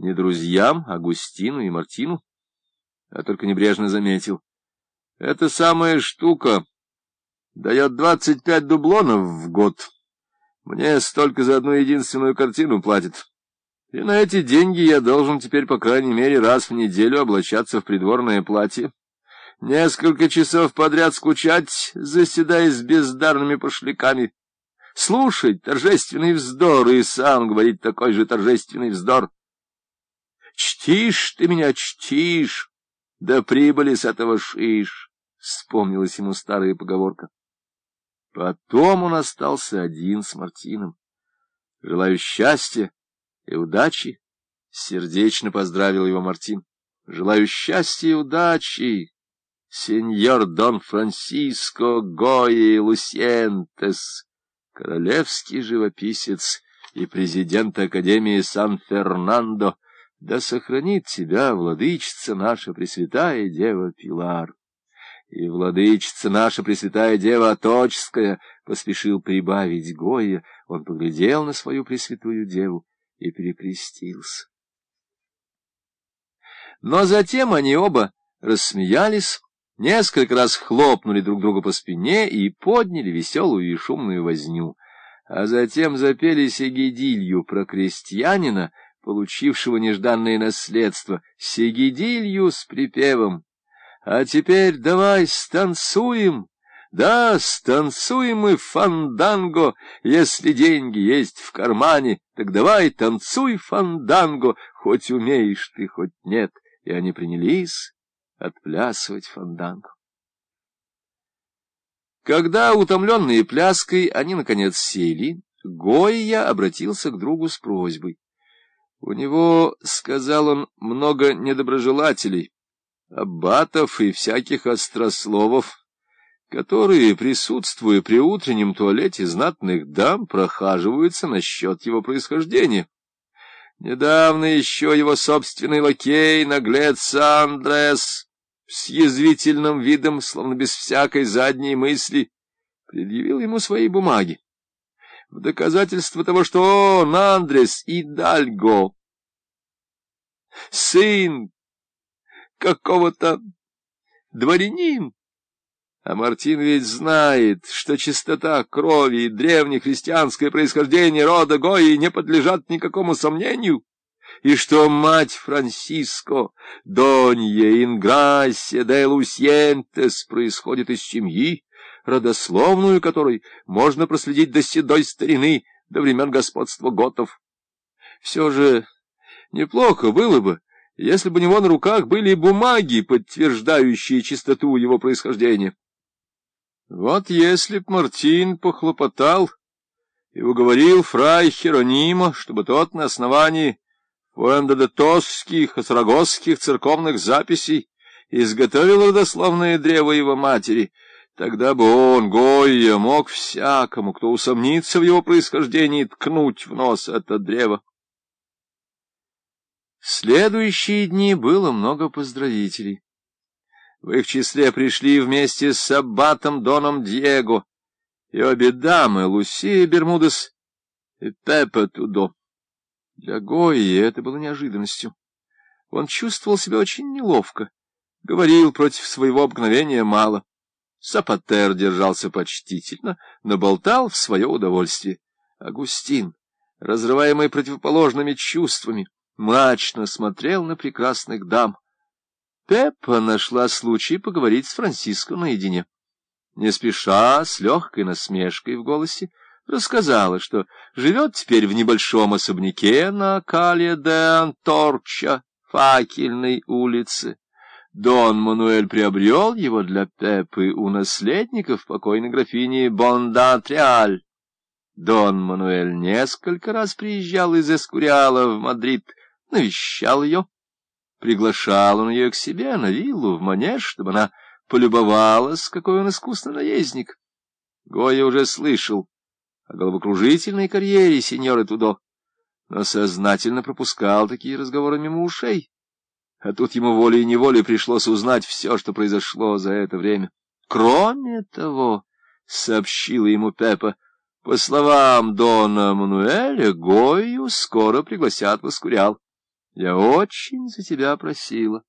не друзьям, Агустину и Мартину, а только небрежно заметил. Эта самая штука дает двадцать пять дублонов в год. Мне столько за одну единственную картину платят. И на эти деньги я должен теперь, по крайней мере, раз в неделю облачаться в придворное платье. Несколько часов подряд скучать, заседая с бездарными пошляками. Слушать торжественный вздор и сам говорить такой же торжественный вздор. Чтишь ты меня, чтишь, да прибыли с этого шиш, — вспомнилась ему старая поговорка. Потом он остался один с Мартином. Желаю счастья и удачи, — сердечно поздравил его Мартин. Желаю счастья и удачи, сеньор Дон Франсиско Гои Лусьентес, королевский живописец и президент Академии Сан-Фернандо, да сохранит тебя, владычица наша Пресвятая Дева Пилар. И владычица наша Пресвятая Дева Оточская поспешил прибавить Гоя, он поглядел на свою Пресвятую Деву и перекрестился. Но затем они оба рассмеялись, несколько раз хлопнули друг друга по спине и подняли веселую и шумную возню, а затем запели Сегедилью про крестьянина, получившего нежданное наследство, Сегедилью с припевом а теперь давай станцуем. Да, станцуем мы фанданго, если деньги есть в кармане, так давай танцуй фанданго, хоть умеешь ты, хоть нет. И они принялись отплясывать фанданго. Когда, утомленные пляской, они, наконец, сели, Гойя обратился к другу с просьбой. У него, — сказал он, — много недоброжелателей аббатов и всяких острословов, которые, присутствуя при утреннем туалете знатных дам, прохаживаются насчет его происхождения. Недавно еще его собственный лакей, наглец Андрес, с язвительным видом, словно без всякой задней мысли, предъявил ему свои бумаги. В доказательство того, что он, Андрес Идальго, сын какого-то дворянин. А Мартин ведь знает, что чистота крови и древнехристианское происхождение рода Гои не подлежат никакому сомнению, и что мать Франсиско, Донья Инграсия де Лусьентес, происходит из семьи, родословную которой можно проследить до седой старины, до времен господства готов. Все же неплохо было бы, если бы у него на руках были бумаги, подтверждающие чистоту его происхождения. Вот если б Мартин похлопотал и уговорил фрай Херонима, чтобы тот на основании фуэндодетосских и сарагосских церковных записей изготовил родословное древо его матери, тогда бы он, Гойя, мог всякому, кто усомнится в его происхождении, ткнуть в нос это древо. В следующие дни было много поздравителей. В их числе пришли вместе с аббатом Доном Диего и обе дамы, Лусия Бермудес и Пеппа Тудо. Для Гои это было неожиданностью. Он чувствовал себя очень неловко, говорил против своего обыкновения мало. Сапатер держался почтительно, но болтал в свое удовольствие. Агустин, разрываемый противоположными чувствами, мрачно смотрел на прекрасных дам. Пеппа нашла случай поговорить с Франциско наедине. Не спеша, с легкой насмешкой в голосе, рассказала, что живет теперь в небольшом особняке на Кале де Анторча, факельной улице. Дон Мануэль приобрел его для Пеппы у наследников покойной графини Бондад Реаль. Дон Мануэль несколько раз приезжал из Эскуриала в Мадрид, навещал ее, приглашал он ее к себе на виллу в Манеж, чтобы она полюбовалась, какой он искусный наездник. Гоя уже слышал о головокружительной карьере сеньоры Тудо, но сознательно пропускал такие разговоры мимо ушей. А тут ему волей-неволей пришлось узнать все, что произошло за это время. Кроме того, — сообщила ему Пеппа, — по словам Дона Мануэля, Гою скоро пригласят в Искурял. Я очень за тебя просила.